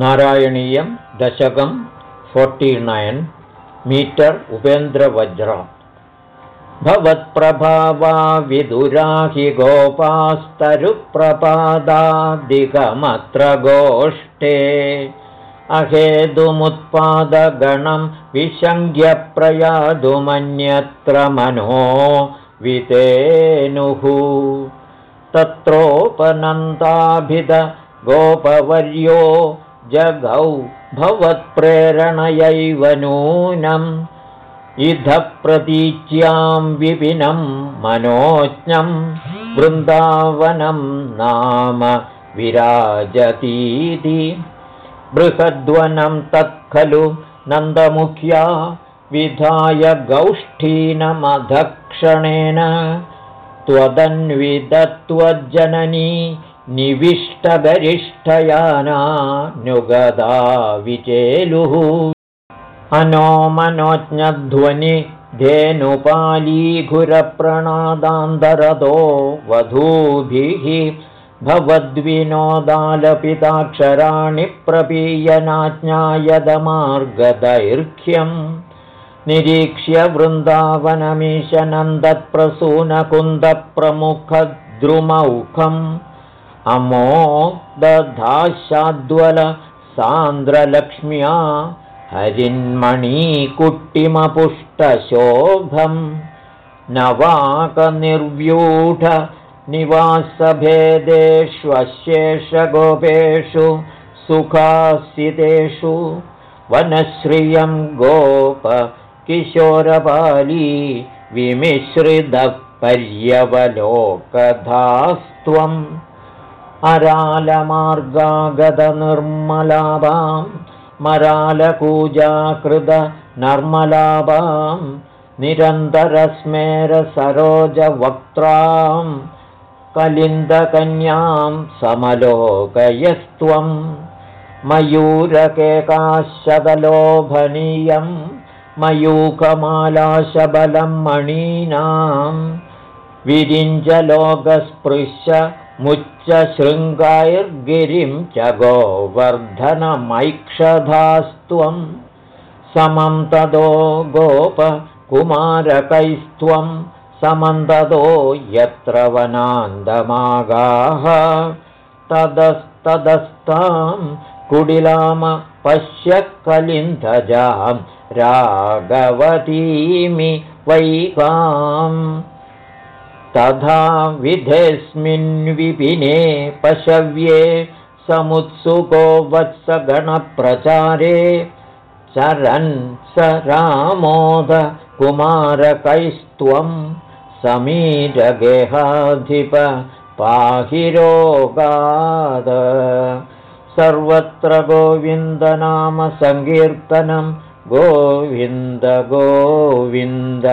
नारायणीयं दशकं फोर्टिनैन् मीटर् उपेन्द्रवज्र भवत्प्रभावा विदुराहि गोपास्तरुप्रपादादिकमत्र गोष्ठे अहेतुमुत्पादगणं विशङ्ग्यप्रयातुमन्यत्र मनो वितेनुः। तत्रोपनन्ताभिध गोपवर्यो जगौ भवत्प्रेरणयैव नूनम् इधः प्रतीच्यां विपिनं मनोज्ञं वृन्दावनं नाम विराजतीति बृहद्वनं तत्खलु नन्दमुख्या विधाय गौष्ठीनमधक्षणेन त्वदन्विदत्वज्जननी निविष्टगरिष्ठयानानुगदा विचेलुः अनोमनोज्ञध्वनि धेनुपालीघुरप्रणादान्तरतो वधूभिः भवद्विनोदालपिताक्षराणि प्रपीयनाज्ञायदमार्गदैर्घ्यम्। निरीक्ष्य वृन्दावनमीशनन्दत्प्रसूनकुन्दप्रमुखद्रुमौखम् अमो दधाशाद्वलसान्द्रलक्ष्म्या हरिन्मणीकुट्टिमपुष्टशोभम् नवाकनिर्व्यूढनिवासभेदेष्वशेषगोपेषु सुखासितेषु वनश्रियं गोप किशोरपाली विमिश्रितपर्यवलोकधास्त्वम् अरालमार्गागतनिर्मलाभाम् मरालकूजाकृतनर्मलाभां निरन्तरस्मेरसरोजवक्त्रां कलिन्दकन्यां समलोकयस्त्वं मयूरकेकाशतलोभनीयं मयूखमालाशबलं मणीनां विरिञ्जलोकस्पृश्य मुच्चशृङ्गैर्गिरिं च गोवर्धनमैक्षधास्त्वं समं तदो गोपकुमारकैस्त्वं समन्ततो यत्र वनान्दमागाः तदस्तदस्तां कुडिलाम पश्य कलिन्धजां राघवतीमि वैकाम् तथा विधेऽस्मिन् विपिने पशव्ये समुत्सुको वत्सगणप्रचारे चरन् स रामोदकुमारकैस्त्वं समीरगेहाधिप पाहि रोगाद। सर्वत्र गोविन्दनामसङ्कीर्तनं गोविन्द गोविन्द